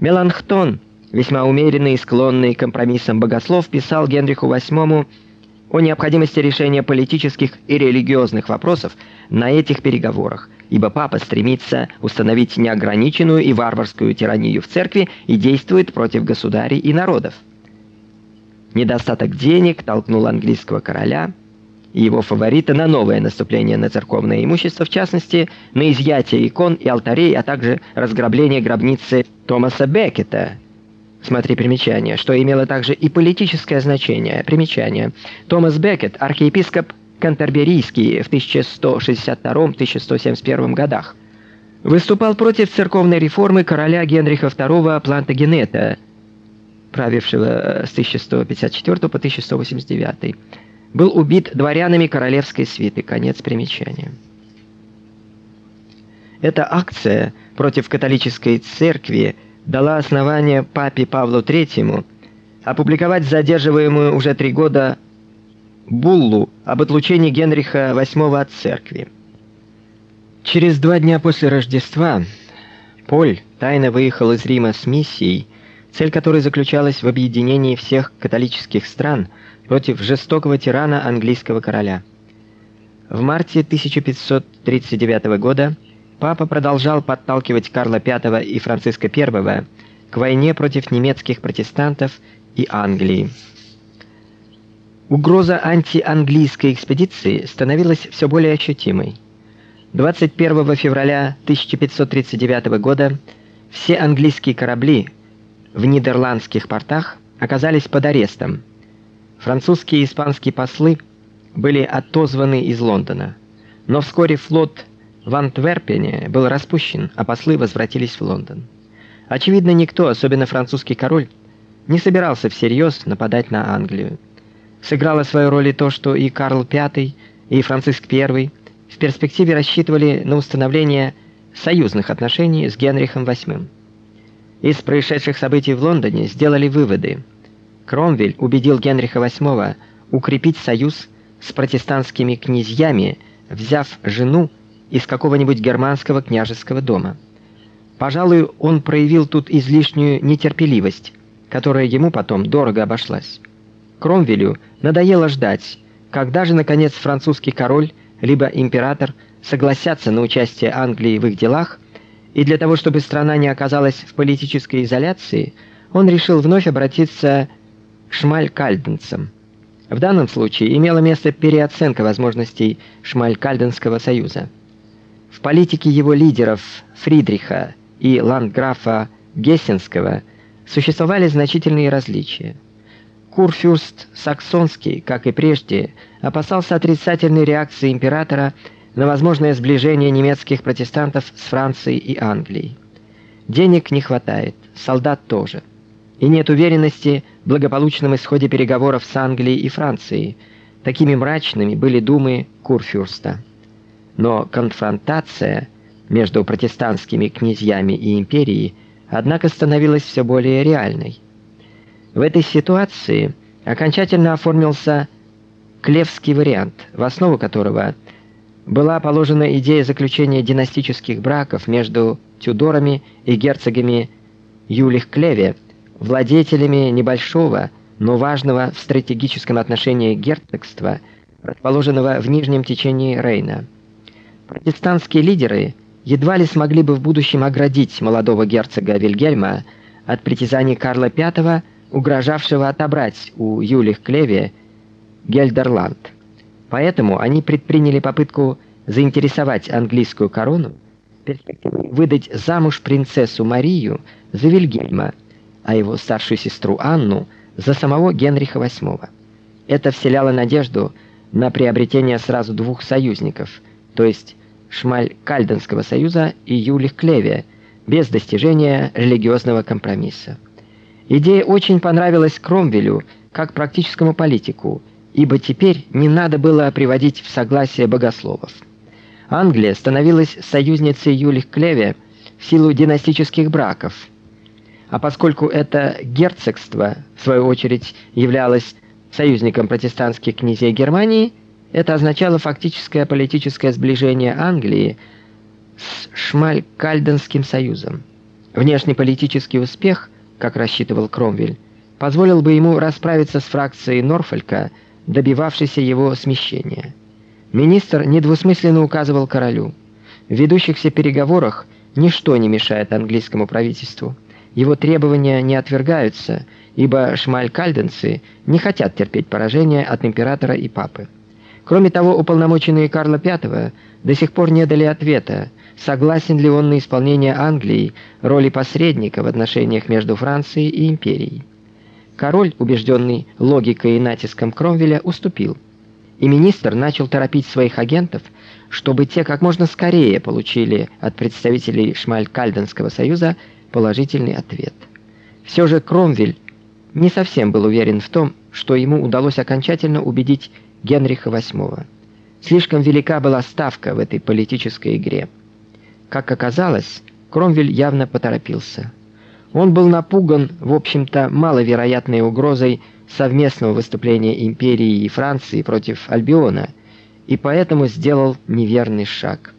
Меланхтон, весьма умеренный и склонный к компромиссам богослов, писал Генриху VIII о необходимости решения политических и религиозных вопросов на этих переговорах, ибо папа стремится установить неограниченную и варварскую тиранию в церкви и действует против государей и народов. Недостаток денег толкнул английского короля его фаворита на новое наступление на церковное имущество, в частности, на изъятие икон и алтарей, а также разграбление гробницы Томаса Беккета. Смотри примечание, что имело также и политическое значение. Примечание. Томас Беккет, архиепископ Кантерберийский в 1162-1171 годах. Выступал против церковной реформы короля Генриха II Плантагенета, правившего с 1154 по 1189 был убит дворянами королевской свиты. Конец примечания. Эта акция против католической церкви дала основание папе Павлу III опубликовать задерживаемую уже три года буллу об отлучении Генриха VIII от церкви. Через два дня после Рождества Поль тайно выехал из Рима с миссией, цель которой заключалась в объединении всех католических стран – против жестокого тирана английского короля. В марте 1539 года папа продолжал подталкивать Карла V и Франциска I к войне против немецких протестантов и Англии. Угроза антианглийской экспедиции становилась все более ощутимой. 21 февраля 1539 года все английские корабли в нидерландских портах оказались под арестом. Французские и испанские послы были отозваны из Лондона, но вскоре флот в Антверпене был распущен, а послы возвратились в Лондон. Очевидно, никто, особенно французский король, не собирался всерьез нападать на Англию. Сыграло свою роль и то, что и Карл V, и Франциск I в перспективе рассчитывали на установление союзных отношений с Генрихом VIII. Из происшедших событий в Лондоне сделали выводы – Кромвель убедил Генриха VIII укрепить союз с протестантскими князьями, взяв жену из какого-нибудь германского княжеского дома. Пожалуй, он проявил тут излишнюю нетерпеливость, которая ему потом дорого обошлась. Кромвелю надоело ждать, когда же наконец французский король либо император согласятся на участие Англии в их делах, и для того, чтобы страна не оказалась в политической изоляции, он решил вновь обратиться шмалькальденцам. В данном случае имела место переоценка возможностей Шмалькальденского союза. В политике его лидеров Фридриха и ландграфа Гессенского существовали значительные различия. Курфюрст Саксонский, как и прежде, опасался отрицательной реакции императора на возможное сближение немецких протестантов с Францией и Англией. Денег не хватает, солдат тоже и нет уверенности в благополучном исходе переговоров с Англией и Францией. Такими мрачными были думы Курфюрста. Но конфронтация между протестантскими князьями и империей, однако, становилась все более реальной. В этой ситуации окончательно оформился Клевский вариант, в основу которого была положена идея заключения династических браков между Тюдорами и герцогами Юлих-Клеве владетелями небольшого, но важного в стратегическом отношении герцогства, расположенного в нижнем течении Рейна. Протестантские лидеры едва ли смогли бы в будущем оградить молодого герцога Вильгельма от притязаний Карла V, угрожавшего отобрать у Юлих Клеве Гельдерланд. Поэтому они предприняли попытку заинтересовать английскую корону выдать замуж принцессу Марию за Вильгельма а его старшую сестру Анну за самого Генриха VIII. Это вселяло надежду на приобретение сразу двух союзников, то есть Шмаль-Кальденского союза и Юлих-Клеве, без достижения религиозного компромисса. Идея очень понравилась Кромвелю как практическому политику, ибо теперь не надо было приводить в согласие богословов. Англия становилась союзницей Юлих-Клеве в силу династических браков – а поскольку это герцогство в свою очередь являлось союзником протестантских князей Германии, это означало фактическое политическое сближение Англии с Шмалькальденским союзом. Внешнеполитический успех, как рассчитывал Кромвель, позволил бы ему расправиться с фракцией Норфолька, добивавшейся его смещения. Министр недвусмысленно указывал королю: в ведущихся переговорах ничто не мешает английскому правительству. Его требования не отвергаются, ибо шмалькальденцы не хотят терпеть поражения от императора и папы. Кроме того, уполномоченные Карла V до сих пор не дали ответа, согласен ли он на исполнение Англии роли посредника в отношениях между Францией и империей. Король, убежденный логикой и натиском Кромвеля, уступил. И министр начал торопить своих агентов, чтобы те как можно скорее получили от представителей Шмалькальденского союза положительный ответ. Все же Кромвель не совсем был уверен в том, что ему удалось окончательно убедить Генриха VIII. Слишком велика была ставка в этой политической игре. Как оказалось, Кромвель явно поторопился. Он был напуган, в общем-то, маловероятной угрозой совместного выступления империи и Франции против Альбиона, и поэтому сделал неверный шаг.